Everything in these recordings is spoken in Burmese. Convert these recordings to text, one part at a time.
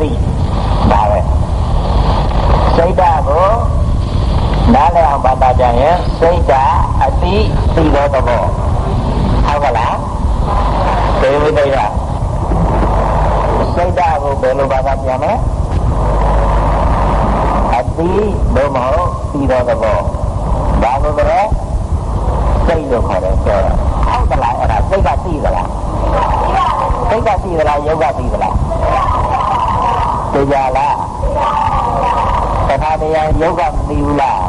သိဒါပဲစိတ်ဓာတ်ကိုနားလည်အောင်ပါတာကြရင်စိတ်ဓာတ်အတိသိသောသဘောဟုတ်ကလားဒီဝိတ္တရစိတ်ဓာတ်ကိုဘယ်လိုပါတာပြန်မလဲအတိဘယ်မဟုတ်သိသောသဘောဒါကိုလည်းစိတ်လို့ခေါ်တယ်ဆိုတော့ဟုတ်ကလားအဲ့ဒါစိတ်ကသိသလားစိတ်ကသိသလားယုတ်ကသိသလား သိကြလားတခါတည်းယုတ်ကမသိဘူးလား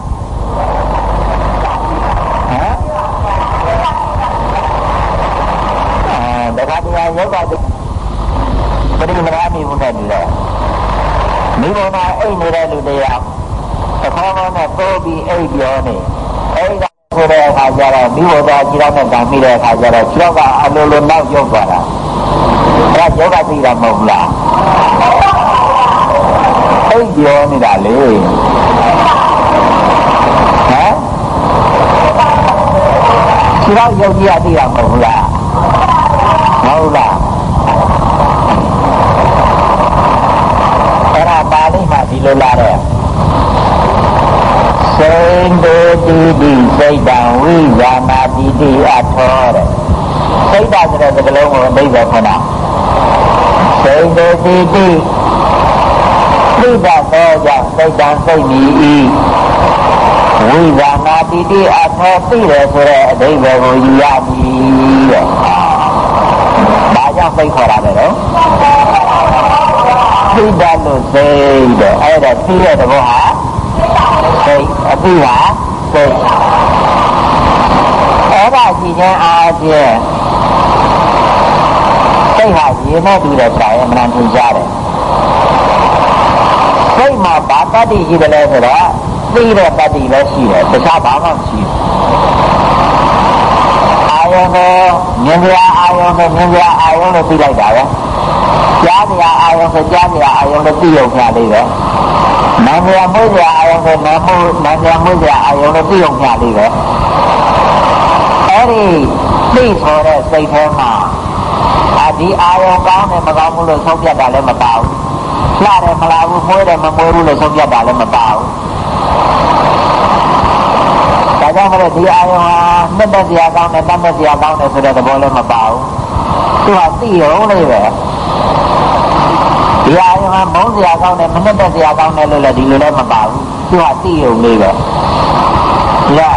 ဟမ်အဲတခါတည်းယုတ်ကပရိမနာမိဘူးနဲ့တူတယ်မိဘမှာအိတ်နေတဲ့လူတရားတခေါက်နဲ့ပိုးပြီးအိတ်ပြောနေအိတ်ကဆိုတဲ့အခါကျတော့မိဘသားကြည့်တော့တန်မိတဲ့အခါကျတော့ခြေောက်ကအလိုလိုနောက်ရုပ်သွားတာအဲ့ဒါယောဂသိတာမဟုတ်လား အိတ်ပြောနေတာလေဟမ်ခြေောက်ရုပ်ကြီးအသိတာမဟုတ်လားမဟုတ်လားအဲ့ဒါပါဠိမှာဒီလိုလာတဲ့စိန်တေတိတိစိတ်တံဝိဇာနာတိတိအထောတဲ့စိတ်တဆိုတဲ့စကားလုံးကိုအဓိပ္ပာယ်ခဏစိန်တေတိတိ စိတ်တသောကြောင့်စိတ်တံစိတ်မီဤဝိဇာနာတိတိအထောသိတယ်ဆိုတဲ့အဓိပ္ပာယ်ကိုယူရမည်တဲ့ဒါကြောင့်စိတ်ခေါ်တာပဲနော်သိတတ်လို့စိတ်တဲ့အဲ့ဒါသိတဲ့သဘောဟာစိတ်အသိဟာစိတ်အဲ့ဒါကြည့်ခြင်းအားဖြင့်စိတ်ဟာရေနဲ့တူတဲ့ဆာရဲ့မနန်ထင်ရှားတယ် စိတ်မှာဘာတတ္တိရှိတယ်လဲဆိုတော့သိတဲ့တတ္တိပဲရှိတယ်တခြားဘာမှမရှိဘူးအာယုံကိုမြင်ကြအာယုံကိုမြင်ကြအာယုံလို့သိလိုက်တာပဲကြားကြအာယုံကိုကြားကြအာယုံလို့သိရုံခါလေးပဲနာမည်မိုးကြအာယုံကိုနာမိုးနာမည်မိုးကြအာယုံလို့သိရုံခါလေးပဲအဲ့ဒီသိခေါ်တဲ့စိတ်ထဲမှာအဒီအာယုံကောင်းတယ်မကောင်းဘူးလို့ဆုံးဖြတ်တာလည်းမပါဘူး လှတယ်မလားဘူးမွေးတယ်မမွေးဘူးလို့ဆုံးဖြတ်တာလည်းမပါဘူးဒါကြောင့်မလို့ဒီအာယုံဟာနှစ်သက်စရာကောင်းတယ်တတ်သက်စရာကောင်းတယ်ဆိုတဲ့သဘောလည်းမပါဘူးသူကသိရုံလေးပဲဒီအာယုံဟာမုန်းစရာကောင်းတယ်မနှစ်သက်စရာကောင်းတယ်လို့လည်းဒီလိုလည်းမပါဘူးသူကသိရုံလေးပဲလာ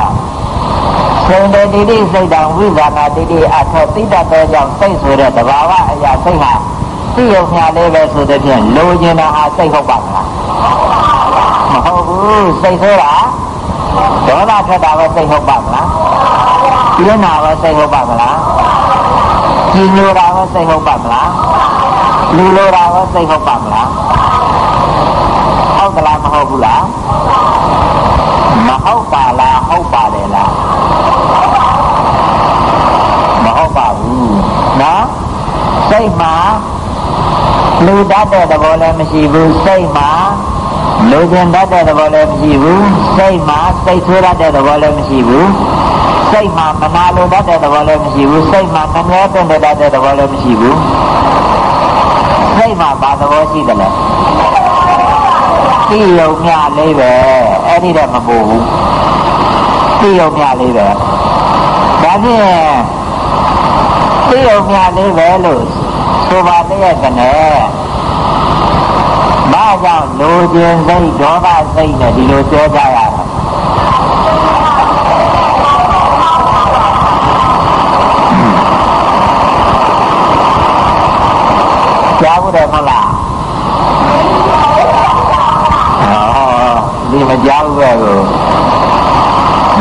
စေတတိတိစိတ်တံဝိဇာနာတိတိအထောတိတ္တသောကြောင့်စိတ်ဆိုတဲ့တဘာဝအရာစိတ်ဟာ သိရုံညာလေးပဲဆိုတဲ့ဖြင့်လိုချင်တာဟာစိတ်ဟုတ်ပါမလားမဟုတ်ဘူးစိတ်ဆိုတာဒေါသထွက်တာပဲစိတ်ဟုတ်ပါမလားပြင်းတာပဲစိတ်ဟုတ်ပါမလားကြည်ညိုတာပဲစိတ်ဟုတ်ပါမလားလူလိုတာပဲစိတ်ဟုတ်ပါမလားဟုတ်ကလားမဟုတ်ဘူးလားမဟုတ်ပါလားဟုတ်ပါတယ်လားမဟုတ်ပါဘူးနော်စိတ်မှာ လူတတ်တဲ့သဘောလည်းမရှိဘူးစိတ်မှာလူကျင်တတ်တဲ့သဘောလည်းမရှိဘူးစိတ်မှာစိတ်ဆိုးတတ်တဲ့သဘောလည်းမရှိဘူးစိတ်မှာမနာလိုတတ်တဲ့သဘောလည်းမရှိဘူးစိတ်မှာမမြဲတဲ့တတ်တဲ့သဘောလည်းမရှိဘူးစိတ်မှာဘာသဘောရှိတယ်လဲသိယုံမြလေးပဲအဲ့ဒီတော့မပူဘူးသိယုံမြလေးပဲဒါဖြင့်သိယုံမြလေးပဲလို့ ဆိုပါတဲ့ကနဲ့ဘာကြောင့်လူကျင်စိတ်ဒေါသစိတ်နဲ့ဒီလိုပြောကြရတာကြားဘူးတယ်မဟုတ်လားဒီမကြောက်ပဲကို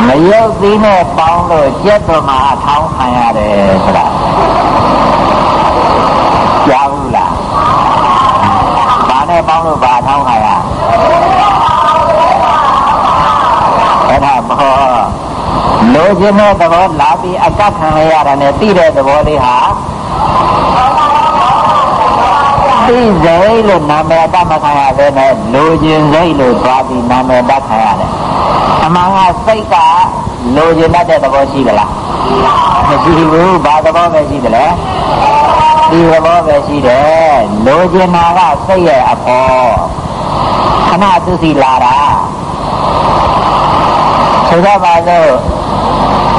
မရုပ်သေးနဲ့ပေါင်းလို့ကျက်တော်မှာအထောင်းခံရတယ်ဆိုတာကြောက်ဘူးလားဘာနဲ့ပေါ င်းလို့ဘာထောင်းခံရအဲ့ဒါဘောလိုချင်တဲ့သဘောလာပြီးအကတ်ခံရတာနဲ့သိတဲ့သဘောလေးဟာသိစိတ်လို့နာမည်တတ်မခံရသေးနဲ့လိုချင်စိတ်လို့သွားပြီးနာမည်တတ်ခံရတယ်။အမှန်ကစိတ်ကလိုချင်တတ်တဲ့သဘောရှိသလား။မရှိဘူး။ဘာသဘောပဲရှိသလဲ။သိဒီဘောပဲရှိတယ်လိုချင်တာကစိတ်ရဲ့အဖို့ခ ဏသူစီလာတာဆိုတော့ပါလို့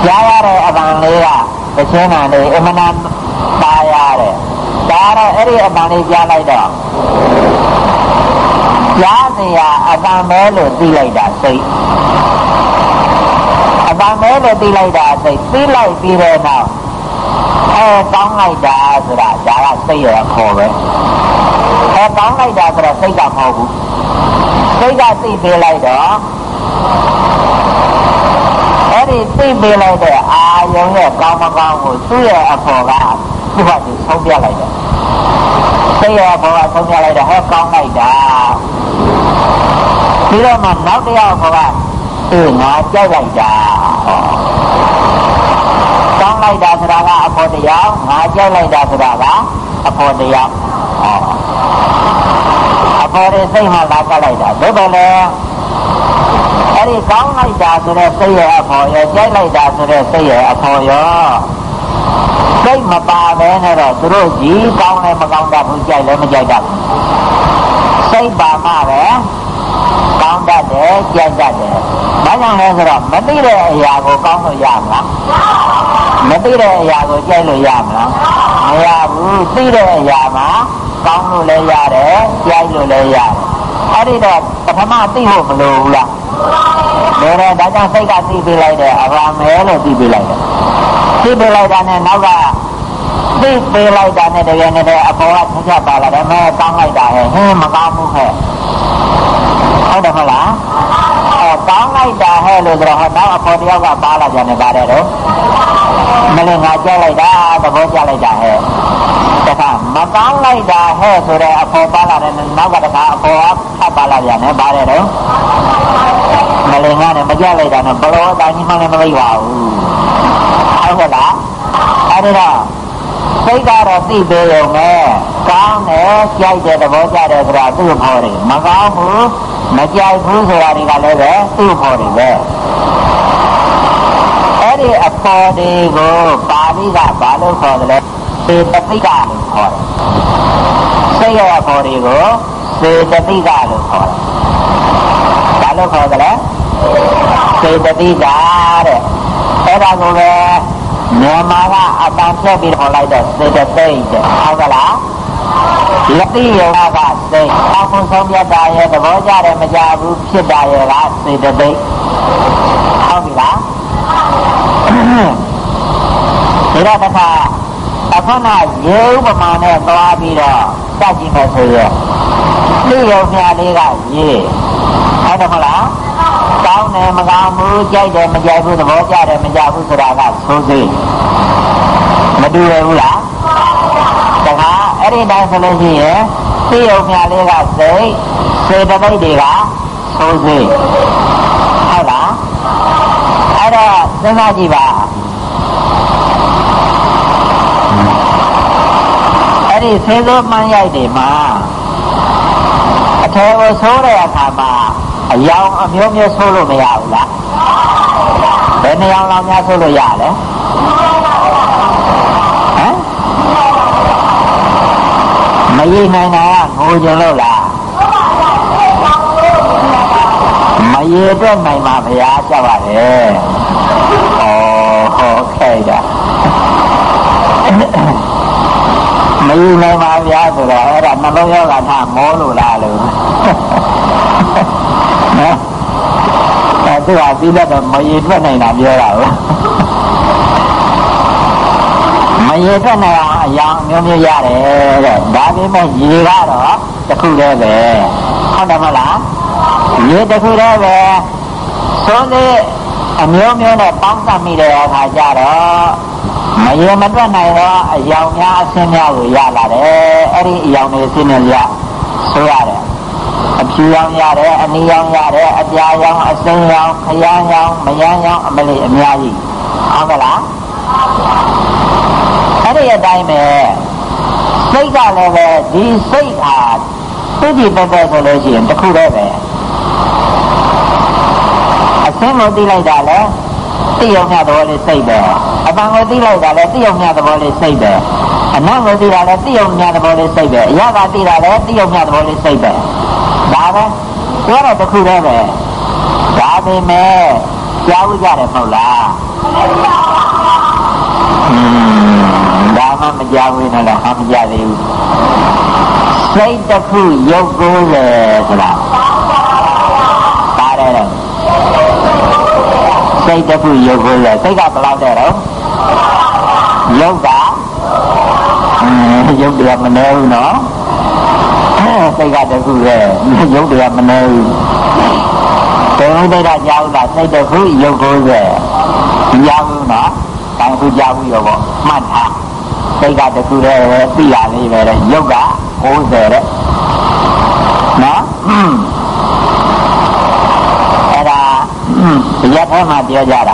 ကြားရတဲ့အပံလေးကတခြင်းနာလေးအမနာပါရတယ်ဒါတော့အဲ့ဒီအပံလေးကြားလိုက်တော့ကြားစရာအပံမဲလို့သိလိုက်တာစိတ်အပံမဲလို့သိလိုက်တာစိတ်သိလိုက်ပြီးတဲ့နောက်အဲကောင်းလိုက်တာဆိုတာဒါကစိတ်ရခေါ်ပဲအဲကောင်းလိုက်တာဆိုတော့စိတ်ကမဟုတ်ဘူး စိတ်ကသိပေးလိုက်တော့အဲ့ဒီသိပေးလိုက်တဲ့အာယုံရဲ့ကောင်းမကောင်းကိုသူ့ရဲ့အဖော်ကသူ့ဟာသူဆုံးပြလိုက်တယ်စိတ်ရဲ့အဖော်ကဆုံးပြလိုက်တော့ဟဲ့ကောင်းလိုက်တာပြီးတော့မှနောက်တစ်ယောက်ခေါ်ကသူ့ငါကြိုက်လိုက်တာဟောကောင်းလိုက်တာဆိုတာကအဖို့တရားငါကြိုက်လိုက်တာဆိုတာကအဖို့တရားဟော အဖို့ရစိတ်မှလာကလိုက်တာသို့တော်လည်းအဲ့ဒီကောင်းလိုက်တာဆိုတဲ့စိတ်ရဲ့အဖို့ရောကြိုက်လိုက်တာဆိုတဲ့စိတ်ရဲ့အဖို့ရောစိတ်မပါပဲနဲ့တော့သူတို့ကြီးကောင်းလည်းမကောင်းတတ်ဘူးကြိုက်လည်းမကြိုက်တတ်ဘူးစိတ်ပါမှပဲကောင်းတတ်တယ်ကြိုက်တတ်တယ်ဘာကြောင့်လဲဆိုတော့မသိတဲ့အရာကိုကောင်းလို့ရမလားမသိတဲ့အရာကိုကြိုက်လို့ရမလားမရဘူးသိတဲ့အရာမှာ ကောင်းလို့လည်းရတယ်ကြိုက်လို့လည်းရတယ်အဲ့ဒီတော့ပထမသိဖို့မလိုဘူးလားလိုတယ်ဒါကြောင့်စိတ်ကသိပေးလိုက်တယ်အဘာမဲလို့သိပေးလိုက်တယ်သိပေးလိုက်တာနဲ့နောက်ကသိပေးလိုက်တာနဲ့တကယ်နဲ့အပေါ်ကထချပါလာတယ်မဲကောင်းလိုက်တာဟဲ့ဟင်းမကောင်းဘူးဟဲ့ဟုတ်တယ်မဟုတ်လားအဲကောင်းလိုက်တာဟဲ့လို့ဆိုတော့ဟောနောက်အပေါ်တယောက်ကပါလာကြတယ်ပါတယ်တော့မလဲငါကြက်လိုက်တာသဘောကျလိုက်တာဟဲ့တခါ မကောင်းလိုက်တာဟဲ့ဆိုတဲ့အပေါ်ပါလာတယ်နောက်ကတခါအပေါ်ကဖတ်ပါလာပြန်တယ်ပါတယ်တော့မလဲငါနဲ့မကြက်လိုက်တာနဲ့ဘလောအတိုင်းမှလည်းမသိပါဘူးဟုတ်ကဲ့လားအဲဒီတော့စိတ်ကတော့သိသေးရုံနဲ့ကောင်းတယ်ကြိုက်တဲ့သဘောကျတယ်ဆိုတာသူ့ဖို့တယ်မကောင်းဘူးမကြိုက်ဘူးဆိုတာတွေကလည်းပဲသူ့ဖို့တယ်ပဲအဲ့ဒီအပေါ်တွေကိုပါဠိကဘာလို့ခေါ်တယ်လဲစေတသိကလို့ ခေါ်တယ်စိတ်ရဲ့အပေါ်တွေကိုစေတသိကလို့ခေါ်တယ်ဘာလို့ခေါ်တယ်လဲစေတသိကတဲ့အဲ့ဒါကိုပဲမြန်မာကအတန်ဖြတ်ပြီးခေါ်လိုက်တော့စေတသိက်တဲ့ဟုတ်ကလားလက်တိယောကစိတ်အောက်ဆုံးပြတ်တာရဲ့သဘောကြတယ်မကြဘူးဖြစ်တာရဲ့ကစေတသိက်ဟုတ်ပြီလားဒီတော့တစ်ခါအ ခုနရေဥပမာနဲ့သွားပြီးတော့စကြည့်မယ်ဆိုရင်တိယောမြလေးကရေဟုတ်တယ်မဟုတ်လားကောင်းတယ်မကောင်းဘူးကြိုက်တယ်မကြိုက်ဘူးသဘောကျတယ်မကြဘူးဆိုတာကသိုးသေးမတူရဘူးလားတခါအဲ့ဒီတိုင်းဆိုလို့ရှိရင်သိယုံမြလေးကစိတ်စေတသိက်တွေကသိုးသေးဟုတ်လားအဲ့တော့စဉ်းစားကြည့်ပါ အဲ့ဒီသေသောမှန်းရိုက်တွေမှာအထေကိုဆိုးတဲ့အခါမှာအယောင်အမျိုးမျိုးဆိုးလို့မရဘူးလားဘယ်နှယောင်လောက်များဆိုးလို့ရလဲဟမ်မရိနိုင်တာကငိုကြလို့လားမရေအတွက်နိုင်မှာဘုရားကြောက်ရတယ်ဩဟောခဲ့တာ မယူနိုင်ပါဗျာဆိုတော့အဲ့ဒါနှလုံးရောဂါထမောလို့လားလို့နော်အဲသူကပြီးတော့မရေထွက်နိုင်တာပြောတာဟုတ်မရေထွက်နိုင်အောင်အယောင်မျိုးမျိုးရတယ်တဲ့ဒါပေမဲ့ရေကတော့တစ်ခုတည်းပဲဟုတ်တယ်မဟုတ်လားရေတစ်ခုတည်းပဲသုံးသေးအမျိုးမျိုးနဲ့ပေါင်းစပ်မိတဲ့အခါကျတော့ မရေမတွက်နိုင်တော့အယောင်များအဆင်းများကိုရလာတယ်အဲ့ဒီအယောင်တွေအဆင်းနဲ့ရဆိုရတယ်အဖြူရောင်ရတယ်အနီရောင်ရတယ်အပြာရောင်အစိမ်းရောင်ခရမ်းရောင်မယမ်းရောင်အမလေးအများကြီးဟုတ်ကလားအဲ့ဒီအတိုင်းပဲစိတ်ကလည်းပဲဒီစိတ်ဟာသိကြည့်တဲ့တဲ့ဆိုလို့ရှိရင်တစ်ခုတည်းပဲအစင်းကိုသိလိုက်တာလဲသိရုံနဲ့တော့လေစိတ်ပဲ အပံကိုသိလိုက်တာလည်းသိုံမြသဘောလေးစိတ်ပဲအနတ်ကိုသိတာလည်းသိုံမြသဘောလေးစိတ်ပဲအရကသိတာလည်းသိုံမြသဘောလေးစိတ်ပဲဒါပဲပြောတော့တစ်ခုတည်းပဲဒါပေမဲ့ကြားဥကြတယ်မဟုတ်လားอืมဒါမှမကြားဘူးနော်ဟာမကြားသေးဘူးစိတ်တစ်ခုရုပ်ကိုယ်လေဆိုတာပါတယ်စိတ်တစ်ခုရုပ်ကိုယ်လေစိတ်ကဘယ်လောက်တဲ့တော့ ရုပ်ကရုပ်တရားမနေဘူးနော်စိတ်ကတစ်ခုပဲရုပ်တရားမနေဘူးတေဝိဒ္ဓကြောက်တာစိတ်တစ်ခုရုပ်ကိုယ်လေမရဘူးနော်တိုင်ခုကြောက်ဘူးရောပေါ့မှတ်ထားစိတ်ကတစ်ခုတည်းပဲသိရလေးပဲရုပ်က60တဲ့နော်အဲ့ဒါရက်ထဲမှာပြောကြတာကျောင်းမှာ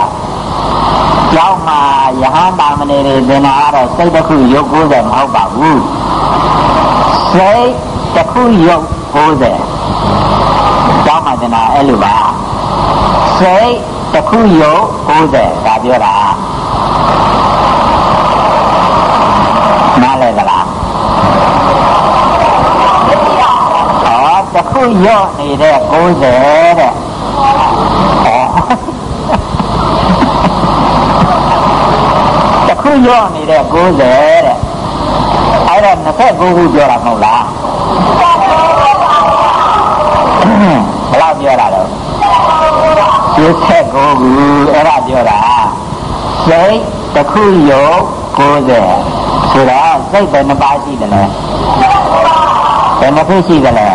ယဟန်တာမဏေတွေသင်တာကတော့စိတ်တစ်ခုရုပ်90မဟုတ်ပါဘူးစိတ်တစ်ခုရုပ်90ကျောင်းမှာသင်တာအဲ့လိုပါစိတ်တစ်ခုရုပ်90ဒါပြောတာနားလဲသလားတခုရော့နေတဲ့90တဲ့ တခုရော့နေတဲ့90တဲ့အဲ့ဒါ29ခုပြောတာမဟုတ်လားဘယ်လောက်ပြောတာတော့29ခုအဲ့ဒါပြောတာစိတ်တခုရော90ဆိုတော့စိတ်ဘယ်နှပါးရှိတယ်လဲဘယ်နှခုရှိတယ်လဲ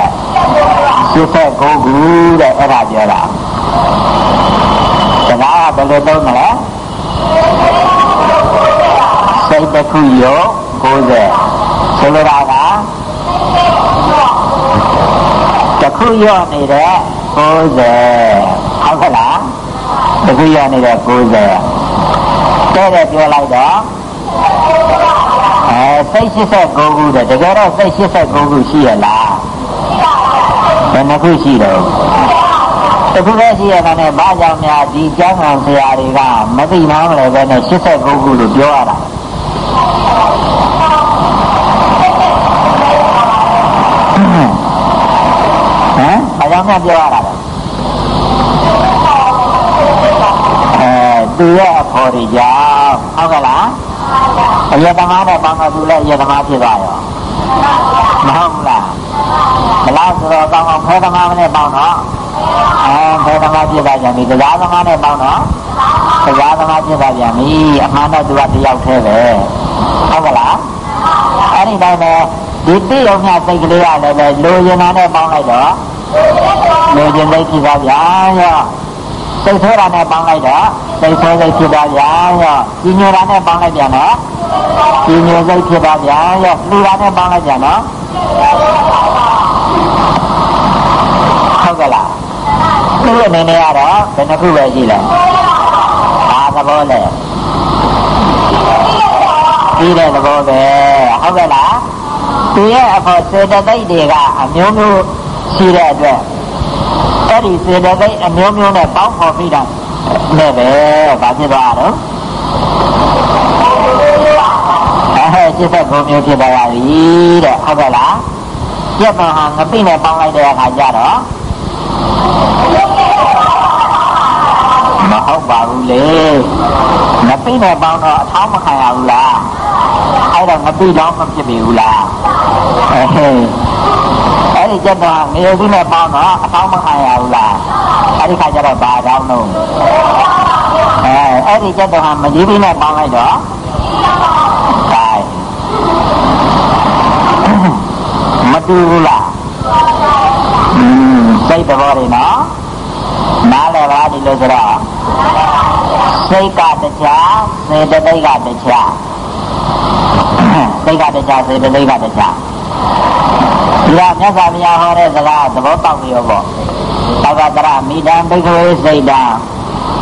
89ခုတဲ့အဲ့ဒါပြောတာစကားကဘယ်လိုသုံးမလဲ စိတ်တစ်ခုရော90ဆိုလိုတာကတစ်ခုရောနေတဲ့90ဟုတ်ကဲ့လားတစ်ခုရောနေတဲ့90တဲ့တဲ့ပြောလိုက်တော့အဲစိတ်89ခုတဲ့တကယ်တော့စိတ်89ခုရှိရလားဘယ်နှခုရှိတော့တခုပဲရှိရတာနဲ့ဘာကြောင့်များဒီကျောင်းဆောင်ဆရာတွေကမသိနားမလဲပဲနဲ့89ခုလို့ပြောရတာ ဟမ်ဘာကြောင့်များပြောရတာလဲအဲသူရဲ့အဖော်တွေကြောင့်ဟုတ်ကဲ့လားအယတမနဲ့ပေါင်းတော့သူလည်းအယတမဖြစ်သွားရောမဟုတ်ဘူးလားဘလားဆိုတော့ကောင်းအောင်ဖဲသမားနဲ့ပေါင်းတော့အဲဖဲသမားဖြစ်သွားကြပြီတရားသမားနဲ့ပေါင်းတော့တရားသမားဖြစ်သွားပြန်ပြီအမှန်တော့သူကတယောက်တည်းပဲ ဟုတ်ကလားအဲ့ဒီတိုင်းပဲဒီတိယုံမြစိတ်ကလေးကလည်းပဲလိုချင်တာနဲ့ပေါင်းလိုက်တော့လိုချင်စိတ်ဖြစ်သွားပြန်ရောစိတ်ဆိုးတာနဲ့ပေါင်းလိုက်တော့စိတ်ဆိုးစိတ်ဖြစ်သွားပြန်ရောကြီးညိုတာနဲ့ပေါင်းလိုက်ပြန်တော့ကြီးညိုစိတ်ဖြစ်သွားပြန်ရောလူတာနဲ့ပေါင်းလိုက်ပြန်တော့ဟုတ်ကဲ့လားသူ့အနေနဲ့ကတော့ဘယ်နှခုပဲရှိလဲအာသဘောလဲ ပြီးတဲ့သဘောပဲဟုတ်ကဲ့လားသူရဲ့အဖို့စေတသိက်တွေကအမျိုးမျိုးရှိတဲ့အတွက်အဲ့ဒီစေတသိက်အမျိုးမျိုးနဲ့ပေါင်းဖော်ပြီးတာနဲ့ပဲဘာဖြစ်သွားတော့အဲ89မျိုးဖြစ်သွားပါပြီတဲ့ဟုတ်ကဲ့လားပြတ်မှဟာငပိနဲ့ပေါင်းလိုက်တဲ့အခါကျတော့မဟုတ်ပါဘူးလေငပိနဲ့ပေါင်းတော့အထောင်းမခံရဘူးလား အဲ့တော့ငပိတော့မဖြစ်ပြီဘူးလားအဲအဲ့ဒီကျတော့ငရေကြီးနဲ့ပေါင်းတော့အထောင်းမခံရဘူးလားအဲ့ဒီခါကျတော့ဘာတောင်းတော့အဲအဲ့ဒီကျတော့ဟာမကြီးပြီးနဲ့ပေါင်းလိုက်တော့ဒါမတူဘူးလားอืมစိတ်သဘောတွေနော်နားလည်ပါဒီလိုဆိုတော့စိတ်ကတရားစေတသိက်ကတရား စိတ်ကတရားစေတသိက်ကတရားဒီကမြတ်စွာဘုရားဟောတဲ့စကားသဘောပေါက်ရောပေါ့သောကတရမိတံဘိကဝေစိတ်တံ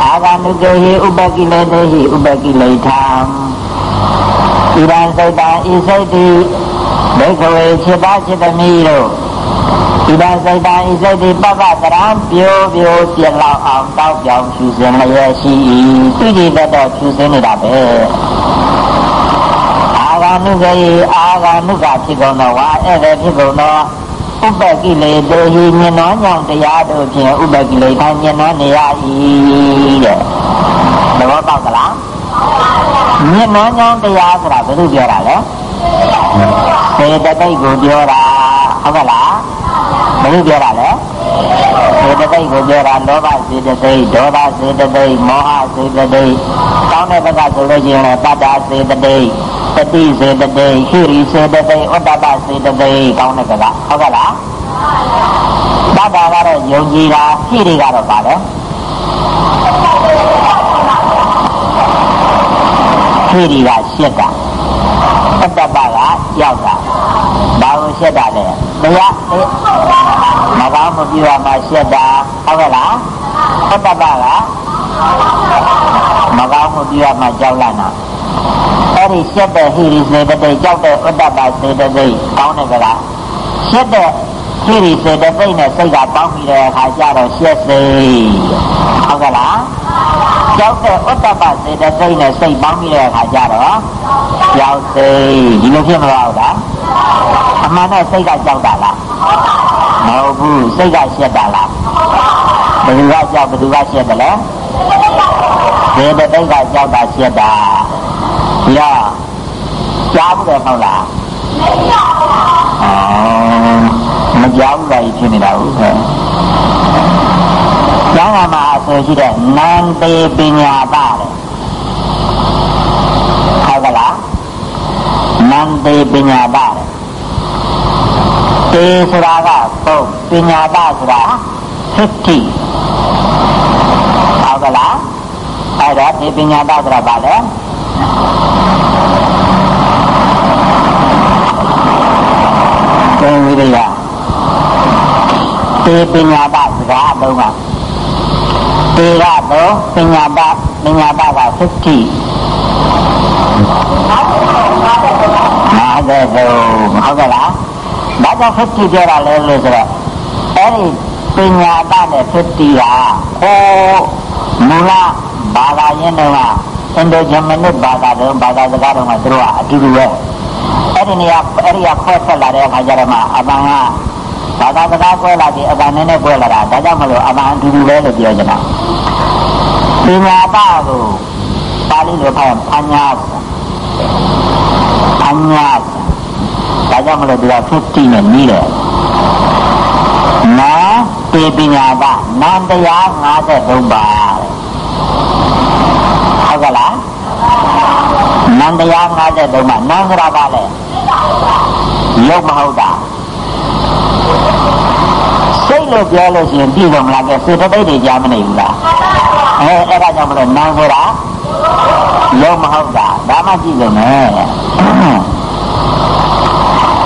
အာဂမုကေဟိဥပကိလေတေဟိဥပကိလေထာဣရံစိတ်တံဤစိတ်တိဘိကဝေခြေပါခြေသမီးတို့ဣရံစိတ်တံဤစိတ်တိပပကရံပြိုပြိုပြလောက်အောင်တောက်ပြောင်ဖြူစင်လျက်ရှိ၏သူကြည်တတ်တော့ဖြူစင်နေတာပဲ နုကေအာဂနုကဖြစ်ကုန်သောဝါဧည့်သည်ဖြစ်ကုန်သောဥပကိလေတေဟိမြင်တော်ညောင်တရားတို့ဖြင့်ဥပကိလေထမြင်တော်နေရ၏တဲ့သဘောပေါက်သလားမြင်တော်ညောင်တရားဆိုတာဘယ်လိုပြောတာလဲစေတသိက်ကိုပြောတာဟုတ်ကလားဘယ်လိုပြောတာလဲစေတသိက်ကိုပြောတာလောဘစေတသိက်ဒေါသစေတသိက်မောဟစေတသိက်ကောင်းတဲ့ဘက်ကဆိုလို့ရှိရင်တတ္တာစေတသိက် တတိစေတသိက်ဟိရိစေတသိက်ဩတ္တပစေတသိက်ကောင်းတဲ့ဘက်ကဟုတ်ကလားတတ္တာကတော့ယုံကြည်တာဟိရိကတော့ပါလေဟိရိကရှစ်တာဩတ္တပကရောက်တာဘာလို့ရှက်တာလဲတရားမကောင်းမပြရမှာရှက်တာဟုတ်ကဲ့လားသတ္တပကမကောင်းမပြရမှာကြောက်လာတာ အဲ့ဒီရှက်တဲ့ဟိရိစေတသိက်ကြောက်တဲ့ဥဒ္ဒပစေတသိက်ကောင်းတယ်ကလားရှက်တဲ့ဟိရိစေတသိက်နဲ့စိတ်ကပေါင်းပြီးတဲ့အခါကျတော့ရှက်စိတ်ဟုတ်ကဲ့လားကြောက်တဲ့ဥဒ္ဒပစေတသိက်နဲ့စိတ်ပေါင်းပြီးတဲ့အခါကျတော့ကြောက်စိတ်ဒီလိုဖြစ်မသွားဘူးလားအမှန်တော့စိတ်ကကြောက်တာလားမဟုတ်ဘူးစိတ်ကရှက်တာလားဘယ်သူကကြောက်ဘယ်သူကရှက်တယ်လဲဒီတတိတ်ကကြောက်တာရှက်တာ ရကြားဘူးတယ်ဟုတ်လားမကြောက်ဘူးလားဖြစ်နေတာဟုတ်ကဲ့ကျောင်းမှာအဆိုရှိတဲ့နန္တေပညာပါတဲ့ဟုတ်ကလားနန္တေပညာပါတဲ့တေဆိုတာကပုံပညာတဆိုတာသစ္ထိဟုတ်ကလားအဲ့ဒါဒီပညာတဆိုတာဘာလဲ သင်ဝိရိယတေပညာတစကားအလုံးကတေကတော့ပညာတပညာတကသစ္ထိနားတဲ့ဟုတ်ကလားဘာကြောင့်ဖက်တီပြောတာလဲလို့ဆိုတော့အဲ့ဒီပညာတနဲ့ဖက်တီဟာဟိုမူလဘာသာရင်းတော့အင်ဒိုဂျမနစ်ဘာသာတော့ဘာသာစကားတော့မှသူတို့ကအတူတူပဲ အဲ့ဒီနေရာအဲ့ဒီကခွဲထွက်လာတဲ့အခါကျတော့မှအပန်းကဘာသာစကားကွဲလာပြီးအပန်းနည်းနည်းကွဲလာတာဒါကြောင့်မလို့အပန်းအတူတူပဲလို့ပြောကြတာပညာတကိုပါဠိလိုဖတ်ပညာပညာဒါကြောင့်မလို့သူက50နဲ့နီးတယ်နာတေပညာကနန္တရား53ပါဟုတ်ကလားနန္တရား53ပါနန္ဒရာကလည်း ရုပ်မဟုတ်တာစိတ်လို့ပြောလို့ရှိရင်ပြည်ဆုံးမလားကဲစေတသိက်တွေကြားမနေဘူးလားအဲအဲ့ဒါကြောင့်မလို့နန္ဒရာရုပ်မဟုတ်တာဒါမှကြည့်လို့မယ်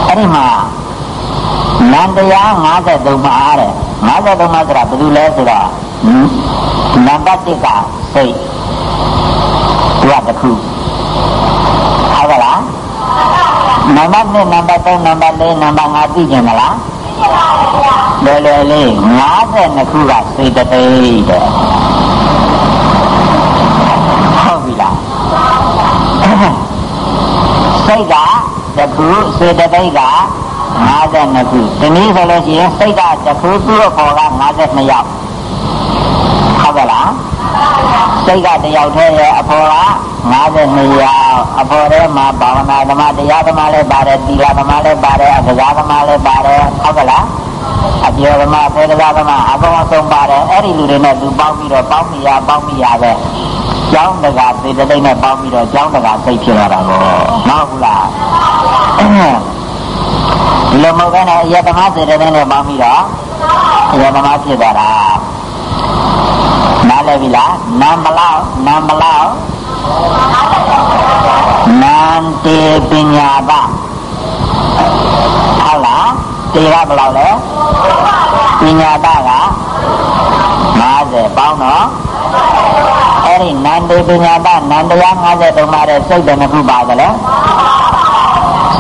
အဲ့ဒီမှာနန္တရား53ပါးတဲ့53ပါးဆိုတာဘယ်လိုလဲဆိုတော့နံပါတ်1ကစိတ်သူကတစ်ခုဟုတ်ကလား နံပါတ်2နံပါတ်3နံပါတ်4နံပါတ်5သိကြမလားသိပါဘူးလေလေ52ခုကစေတသိက်တဲ့ဟုတ်ပြီလားစိတ်ကတခုစေတသိက်က52ခုဒီနည်းဆိုလို့ရှိရင်စိတ်ကတခုသူ့အပေါ်က52ယောက်ဟုတ်ကလားစိတ်ကတယောက်တည်းရဲ့အပေါ်က 52ယောက်အပေါ်ထဲမှာဘာဝနာဓမ္မတရားဓမ္မလည်းပါတယ်သီလဓမ္မလည်းပါတယ်အစကားဓမ္မလည်းပါတယ်ဟုတ်ကလားအပြောဓမ္မဖေဒဓမ္မအကုန်အဆုံးပါတယ်အဲ့ဒီလူတွေနဲ့သူပေါင်းပြီးတော့ပေါင်းမိရပေါင်းမိရပဲကျောင်းတကာသေတသိက်နဲ့ပေါင်းပြီးတော့ကျောင်းတကာစိတ်ဖြစ်လာတာပေါ့မဟုတ်ဘူးလားဒီလိုမဟုတ်ဘဲနဲ့အယတမသေတသိက်နဲ့ပေါင်းပြီးတော့အယတမဖြစ်သွားတာနားလည်ပြီလားနံမလောက်နံမလောက် နန္တေပညာပဟုတ်လားတေကဘယ်လောက်လဲပညာပက50ပေါင်းတော့အဲ့ဒီနန္တေပညာပနန္တရား53ပါတဲ့စိတ်တည်းခုပါတယ်လေ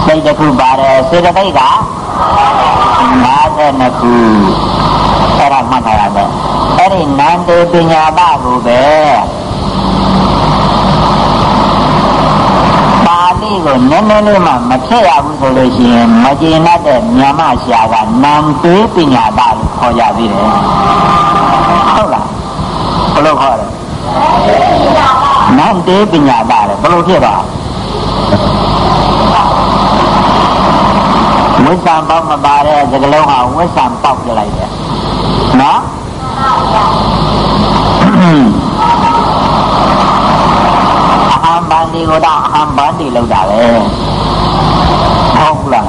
စိတ်တစ်ခုပါတယ်စေတသိက်က50 22ခုအဲ့ဒါမှတ်ထားရမယ်အဲ့ဒီနန္တေပညာပကိုပဲ ပါဠိကိုနည်းနည်းလေးမှမဖြစ်ရဘူးဆိုလို့ရှိရင်မကျေနပ်တဲ့မြန်မာရှာကနန္တေပညာပလို့ခေါ်ကြသေးတယ်ဟုတ်လားဘယ်လိုခေါ်လဲနန္တေပညာပလေဘယ်လိုဖြစ်ပါဝိသံပေါက်မပါတဲ့စကလုံးဟာဝိသံပေါက်ပြလိုက်တယ်နော်အ ဟံဗန္ဒီကိုတော့အဟံဗန္ဒီလောက်တာပဲဟုတ်လား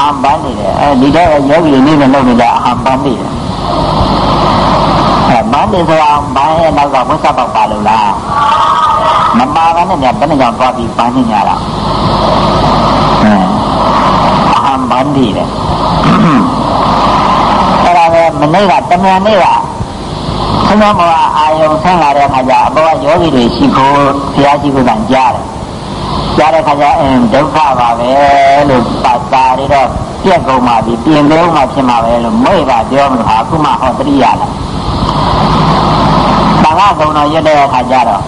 အဟံဗန္ဒီလေအဲဒီတော့ယောဂီနေနဲ့လောက်နေကြအဟံဗန္ဒီလေအဲဗန္ဒီဆိုတာဘာရဲ့နောက်ကဝိသပေါက်ပါလို့လားမပါဘဲနဲ့ဘယ်နဲ့ကြောင့်သွားပြီးပန်းနေကြတာအဟံဗန္ဒီလေအဲ့ဒါပဲမနေ့ကတမန်နေ့က ဆင်းရဲဘဝအာယုံဆင်းလာတဲ့အခါကျအဘောကယောဂီတွေရှိခိုးဘုရားရှိခိုးကကြားတယ်ကြားတဲ့အခါကျအင်းဒုက္ခပါပဲလို့ပါတာတွေတော့ပြက်ကုန်ပါပြီပြင်လုံးမှဖြစ်မှာပဲလို့မိတ်ကပြောမှဟာအခုမှဟောတတိယလားဘာကကုံတော်ရွတ်တဲ့အခါကျတော့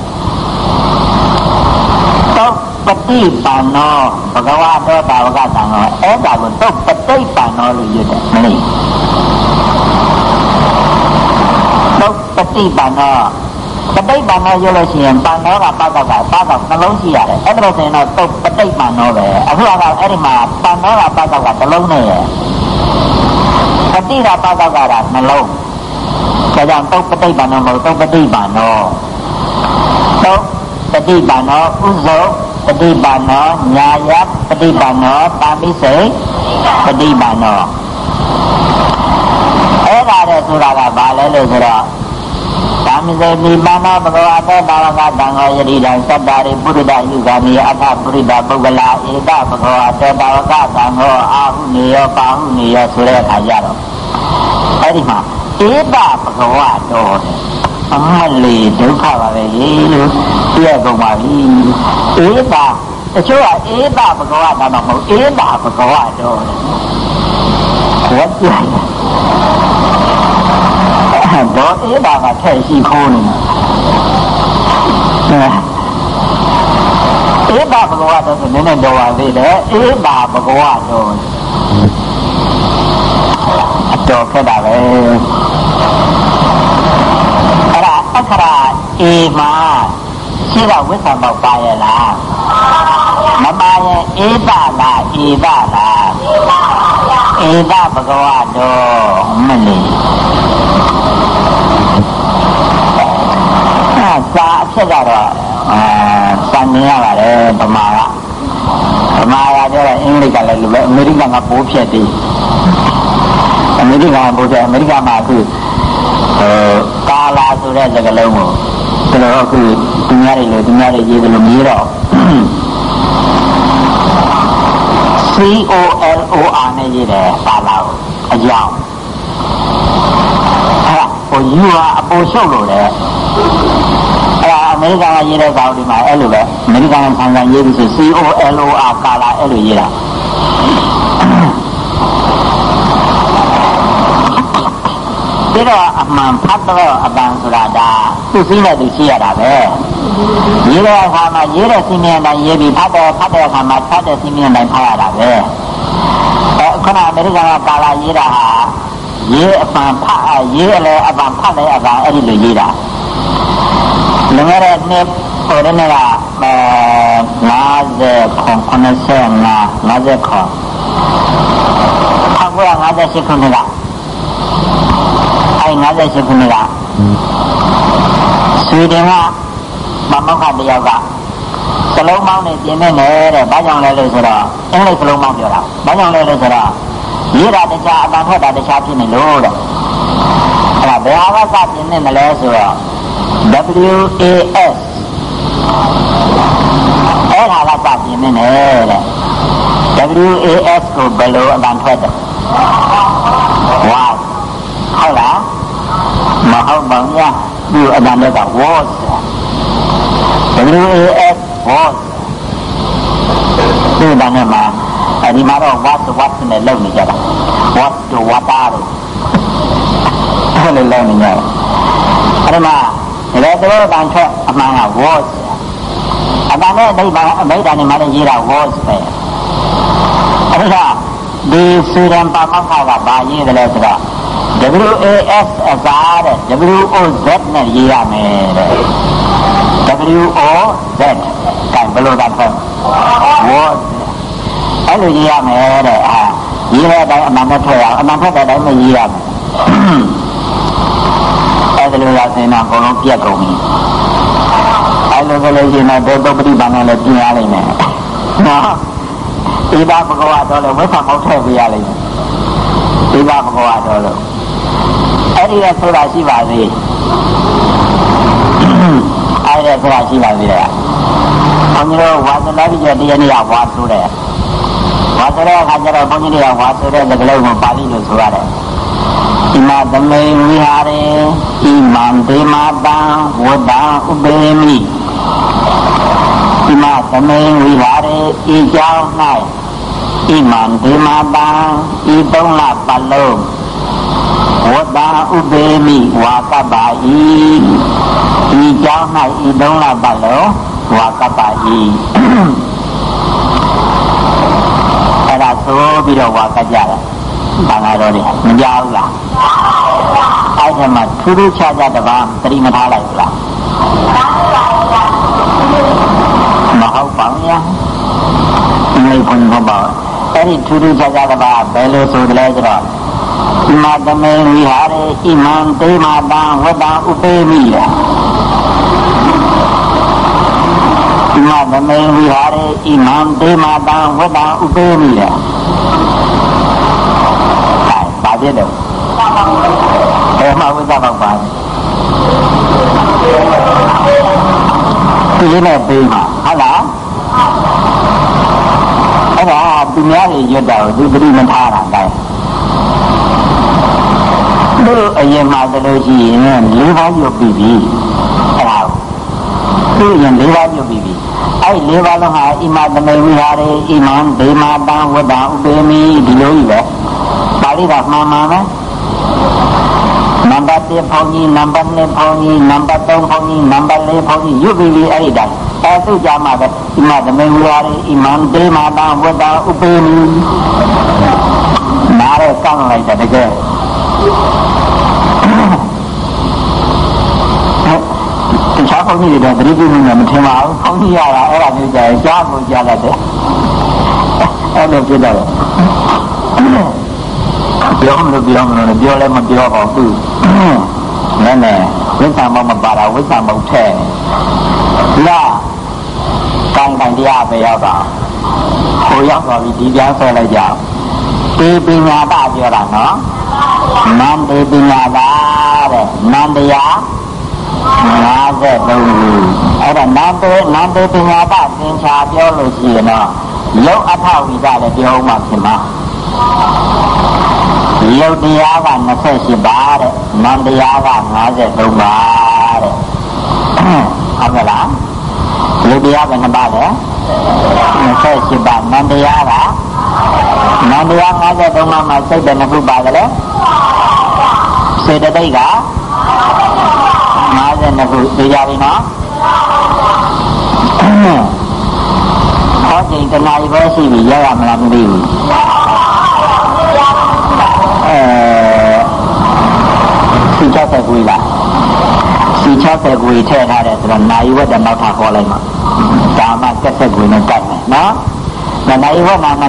တောပฏิပန်နောဘဂဝါတောတာဝကသံဃောအဲ့ဒါကိုတုတ်ပฏิပန်နောလို့ရွတ်တယ်မလေး တုတ်ပฏิပန်နောပฏิပန်နောရွတ်လို့ရှိရင်ပန်နောကပတ်တော့ကပတ်တော့နှလုံးရှိရတယ်အဲ့ဒါဆိုရင်တော့တုတ်ပฏิပန်နောပဲအခုကအဲ့ဒီမှာပန်နောကပတ်တော့ကနှလုံးနဲ့ရပฏิကပတ်တော့ကတာနှလုံးဒါကြောင့်တုတ်ပฏิပန်နောမဟုတ်တုတ်ပฏิပန်နောတုတ်ပฏิပန်နောဥဇောပฏิပန်နောညာယပฏิပန်နောတာမိစေပฏิပန်နော အဲ့ဒါတဲ့ဆိုတာကဘာလဲလို့ဆိုတော့တာမိစေပိပန်နောဘဂဝတောတာဝကတံဃောယတိတံသတ္တာရိပုရိဒယုဂာမိအထပုရိဒပုဂ္ဂလာဧတဘဂဝတောတာဝကတံဃောအာဟုနေယောပါဟုနေယောဆိုတဲ့အခါကျတော့အဲ့ဒီမှာဧတဘဂဝတောအမလေးဒုက္ခပါပဲလို့ပြည့်ကုန်ပါပြီဧတာတချို့ကဧတာဘဂဝတာတော့မဟုတ်ဧတာဘဂဝတော့ဝတ်ကြ တော့ဧတာကထည့်ရှိခိုးနေတာဧတာဘဂဝတော့ဆိုနည်းနည်းတော့ပါသေးတယ်ဧတာဘဂဝတော့အတော်ခက်တာပဲအခရာအေမှာရှိကဝိသံပေါက်ပါရဲ့လားမပါရဲ့ဧတလားဧတလားဧတဘဂဝတော်မလေး အဲစာအဖြစ်ကတော့အာစံနေရပါတယ်ဗမာကဗမာကပြောတော့အင်္ဂလိပ်ကလည်းလူပဲအမေရိကန်ကပိုးဖြတ်တယ်အမေရိကန်ကပိုးဖြတ်အမေရိကန်မှာအခုဟိုကာလာဆိုတဲ့စကားလုံးကိုကျွန်တော်အခုသူများတွေလို့သူများတွေရေးတယ်လို့မြည်တော့ C O L O R နဲ့ရေးတယ်ကာလာကိုအကြောင်း အဲ့ဒါဟို U ကအပေါ်ရှုပ်လို့လေအဲ့ဒါအမေရိကန်ကရေးတဲ့စာအုပ်ဒီမှာအဲ့လိုပဲအမေရိကန်ဆန်ဆန်ရေးပြီးဆို C O L O R ကာလာအဲ့လိုရေးတာပြီးတော့အမှန်ဖတ်တော့အပန်ဆိုတာဒါသူစည်းနဲ့သူရှိရတာပဲရေးတဲ့အခါမှာရေးတဲ့စီမင်းတိုင်းရေးပြီးဖတ်တဲ့ဖတ်တဲ့အခါမှာဖတ်တဲ့စီမင်းတိုင်းဖတ်ရတာပဲအဲခုနအမေရိကန်ကကာလာရေးတာဟာ ရေးအပန်ဖတ်ရေးအလဲအပန်ဖတ်တဲ့အပန်အဲ့ဒီလိုရေးတာလွန်ခဲ့တဲ့နှစ်ဟိုတဲ့နေ့ကအဲ50ခွန်95 50ခွန်1958ခုနှစ်ကအဲ58ခုနှစ်ကဆွေတင်ကမမောက္ခတယောက်ကစလုံးပေါင်းနဲ့ပြင်နေတယ်တဲ့ဘာကြောင့်လဲလို့ဆိုတော့အင်္ဂလိပ်စလုံးပေါင်းပြောတာဘာကြောင့်လဲလို့ဆိုတော့ ရေးတာတခြားအပန်ထွက်တာတခြားဖြစ်နေလို့တဲ့အဲ့ဒါဘယ်ဟာကစပြင်နေမလဲဆိုတော့ W A S အဲ့ဒါကစပြင်နေတယ်တဲ့ W A S ကိုဘယ်လိုအပန်ထွက်တယ်ဝါဟုတ်လားမဟုတ်ပါဘူးဒီအတန်တွေက was W A S was ဒီတန်နဲ့ မှာအဲဒီမှာတော့ what what နဲ့လောက်နေကြတာ what တို့ water တို့အဲ့လိုလဲနေကြတယ်အဲ့ဒီမှာဒီလိုတော်တန်ချက်အမှန်က was အမှန်နဲ့အိဗံအမိတ်တန်နေမှလည်းရေးတာ was ပဲအဲ့ဒါဒီစူရန်ပါမောက္ခကဘာရေးတယ်လဲဆိုတော့ WAS အစားတဲ့ WOZ နဲ့ရေးရမယ်တဲ့ WOZ ကဘယ်လိုတတ်ဖို့ was အဲ့လိုရေးရမယ်တဲ့အာရေးတဲ့အတိုင်းအမှန်နဲ့ထွက်အောင်အမှန်ထွက်တဲ့အတိုင်းမရေးရမယ်အဲ့ဒါလိုရစင်တော့အကုန်လုံးပြက်ကုန်ပြီအဲ့လိုကလေးရှင်တော့ဒေါပတိဘာနဲ့လည်းပြင်ရလိမ့်မယ်နော်ဒီပါဘဂဝါတော်လည်းဝိသမောက်ထည့်ပေးရလိမ့်မယ်ဒီပါဘဂဝါတော်လို့အဲ့ဒီကဆိုတာရှိပါသေးအဲ့ဒီဆိုတာရှိပါသေးတယ်ဘုန်းကြီးတို့ဝါသနာကြီးတရားနေ့ကဝါဆိုတယ် ဝါဆိုတဲ့အခါကျတော့ဘုန်းကြီးတွေကဝါဆိုတဲ့စကားလုံးကိုပါဠိလိုဆိုရတယ်ဣမသမေဝိဟာရေဣမံဒေမတံဝတ္တံဥပေမိဣမသမေဝိဟာရေဤကြောင်း၌ဣမံဒေမတံဤသုံးလပတ်လုံးဝတ္တံဥပေမိဝါကပ္ပဤဤကြောင်း၌ဤသုံးလပတ်လုံးဝါကပ္ပဤအဲ့ဒါ ဆိုပြီးတော့ဝါကကြတယ်ဘာသာတော်တွေမကြောက်လားအဲ့ဒီမှာထူးထူးခြားခြားတပါးသတိမထားလိုက်ဘူးလားမဟုတ်ပါဘူးညာအမေဘုန်းတော်ပါအဲ့ဒီထူးထူးခြားခြားတပါးဘယ်လိုဆိုကြလဲဆိုတော့ဣမတမေဝိဟာရေဣမံတေမတံဝတ္တံဥပေမိယဣ မတမေဝိဟာရေဣမံတေမတံဝတ္တံဥပေမိယဘာဖြစ်တယ်ဘယ်မှာဝိသဘောက်ပါဒီလေးနဲ့ပြီးမှာဟုတ်လားအဲ့ဒါသူများတွေရွတ်တာကိုသူပရိမထားတာတိုင်းတို့အရင်မှတလို့ရှိရင်၄ပါးရွတ်ပြီးပြီအဲ့ဒါသူရင်၄ပါးရွတ်ပြီးပြီ အဲ့၄ပါးလုံးဟာဣမသမေဝိဟာရေဣမံဒေမာတံဝတ္တဥပေမိဒီလိုကြီးပဲပါဠိကမှန်မှန်ပဲနံပါတ်1ဖောင်းကြီးနံပါတ်2ဖောင်းကြီးနံပါတ်3ဖောင်းကြီးနံပါတ်4ဖောင်းကြီးရွတ်ပြီးပြီအဲ့ဒီတိုင်းအဲသူကြမှာပဲဣမသမေဝိဟာရေဣမံဒေမာတံဝတ္တဥပေမိနားရဲကောင်းလိုက်တယ်တကယ် တခြားဘုန်းကြီးတွေတော့သတိပြုနေမထင်ပါဘူးဘုန်းကြီးရတာအဲ့ဒါမျိုးကြာရင်ကြားကိုကြားလိုက်တယ်အဲ့လိုဖြစ်တော့ပြောမလို့ပြောမလို့ပြောလည်းမပြောပါဘူးနည်းနည်းဝိသံမောမပါတာဝိသံမောထဲလာကောင်းကန်တရားပဲရောက်တာဟိုရောက်သွားပြီဒီပြန်ဆွဲလိုက်ကြဒီပညာတပြောတာနော်နန္တေပညာတာတဲ့နန္တရား 53ခုအဲ့ဒါနန္တေနန္တေပညာတသင်္ချာပြောလို့ရှိရင်တော့ရုပ်အထဝိဒလည်းပြောမှဖြစ်မှာရုပ်တရားက28ပါတဲ့နန္တရားက53ပါတဲ့ဟုတ်ကဲ့လားရုပ်တရားကနှစ်ပါလဲ28ပါနန္တရားကနန္တရား53ပါမှာစိတ်တဲ့နှစ်ခုပါကြလဲစေတသိက်က 52ခုသိကြပြီနော်ဟောချိန်တနာရီပဲရှိပြီရရမလားမသိဘူးအဲစီ60ခုလားစီ60ခုထည့်ထားတယ်ဆိုတော့နာရီဝက်တနောက်ထပ်ဟောလိုက်မှာဒါမှ70ခုနဲ့ကတ်မယ်နော်နာရီဝက်နာနာ